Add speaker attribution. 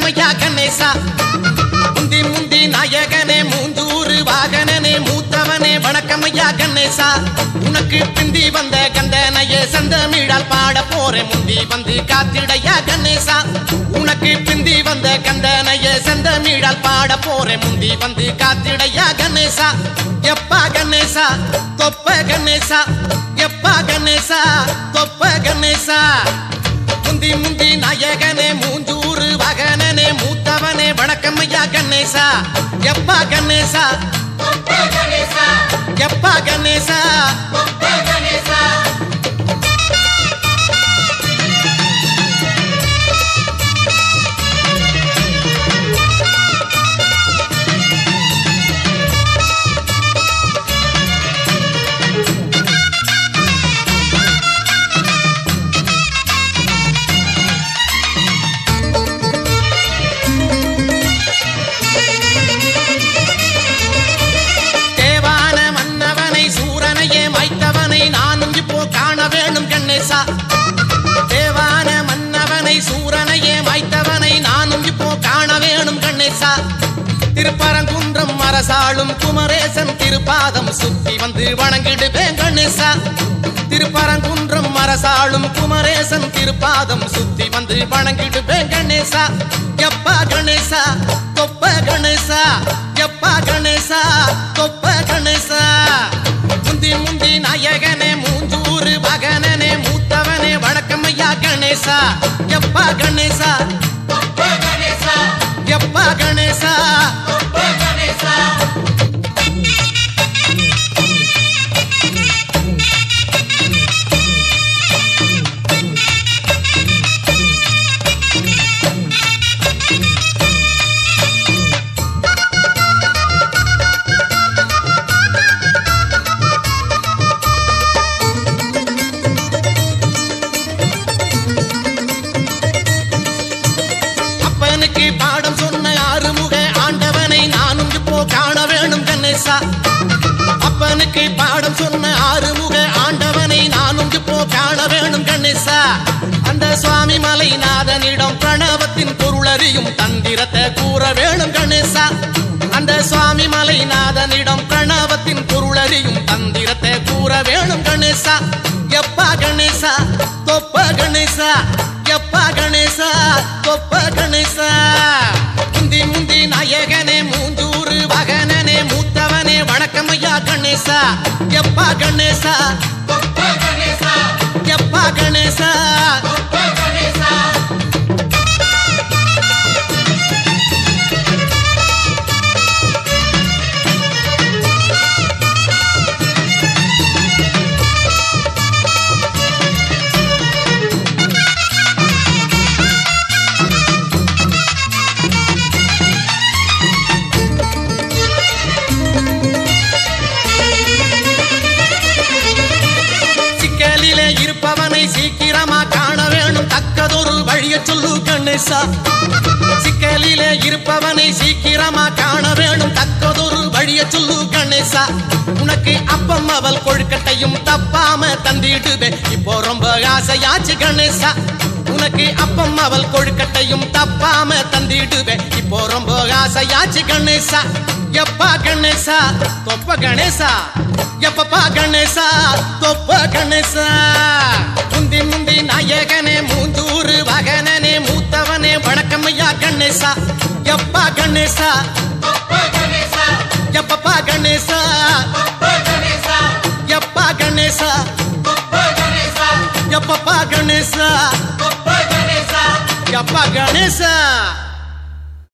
Speaker 1: வணக்கமையா கணேசா. முந்தி முந்தி நாயகனே மூந்தூரு வாகனனே மூத்தவனே வணக்கமையா கணேசா. உனக்கு பிந்தி வந்த கந்தனையே சந்தமிழால் பாட போறேன். முந்தி வந்து காத்திடையா கணேசா. உனக்கு பிந்தி வந்த கந்தனையே சந்தமிழால் பாட போறேன். முந்தி வந்து காத்திடையா கணேசா. எப்பா கணேசா தொப்ப கணேசா. எப்பா கணேசா தொப்ப கணேசா. முந்தி முந்தி நாயகனே மூத்தவனே வணக்கம் ஐயா கணேசா. எப்பா கணேசா? எப்பா கணேசா? பேசா. தேவான மன்னவனை சூரனையே மைத்தவனை நானும் இப்போ காண வேணும் கண்ணேசா. திருப்பரங்குன்றம் அரசாளும் குமரேசன் திருப்பாதம் சுத்தி வந்து வணங்கிடுவேன் கண்ணேசா. திருப்பரங்குன்றம் அரசாளும் குமரேசன் திருப்பாதம் சுத்தி வந்து வணங்கிடுவேன் கணேசா எப்பா கணேசா தொப்ப கணேசா ஐயா கணேசா எப்பா கணேசா? எப்பா அப்பனுக்கு பாடம் சொன்ன ஆறுமுக ஆண்டவனை நானும் இப்போ காண வேணும் கணேசா அந்த சுவாமி மலைநாதனிடம் பிரணவத்தின் பொருளறியும் தந்திரத்தை கூற வேணும் கணேசா அந்த சுவாமி மலைநாதனிடம் பிரணவத்தின் பொருளறியும் தந்திரத்தை கூற வேணும் கணேசா எப்பா கணேசா தொப்ப கணேசா எப்பா கணேசா தொப்ப கணேசா கணேசா எப்பா கணேசா? எப்பா கணேசா? சொல்லு கணேசா. சிக்கலிலே இருப்பவனை சீக்கிரமா காண வேணும். தக்கதொரு வழிய சொல்லு கணேசா. உனக்கு அப்பம் அவள் கொழுக்கட்டையும் தப்பாம தந்திடுவே. இப்போ ரொம்ப ஆசையாச்சு கணேசா. உனக்கு அப்பம் அவள் கொழுக்கட்டையும் தப்பாம தந்திடுவே. இப்போ ரொம்ப ஆசையாச்சு கணேசா. எப்பா கணேசா? தொப்ப கணேசா. எப்பப்பா கணேசா? தொப்ப கணேசா. முந்தி முந்தி நாயகனே மூந்தூரு வகனனே மூத்தவனே வணக்கம் ஐயா கணேசா எப்பா கணேசா? எப்பப்பா கணேசா? எப்பா கணேசா? எப்பப்பா கணேசா? எப்பா கணேசா?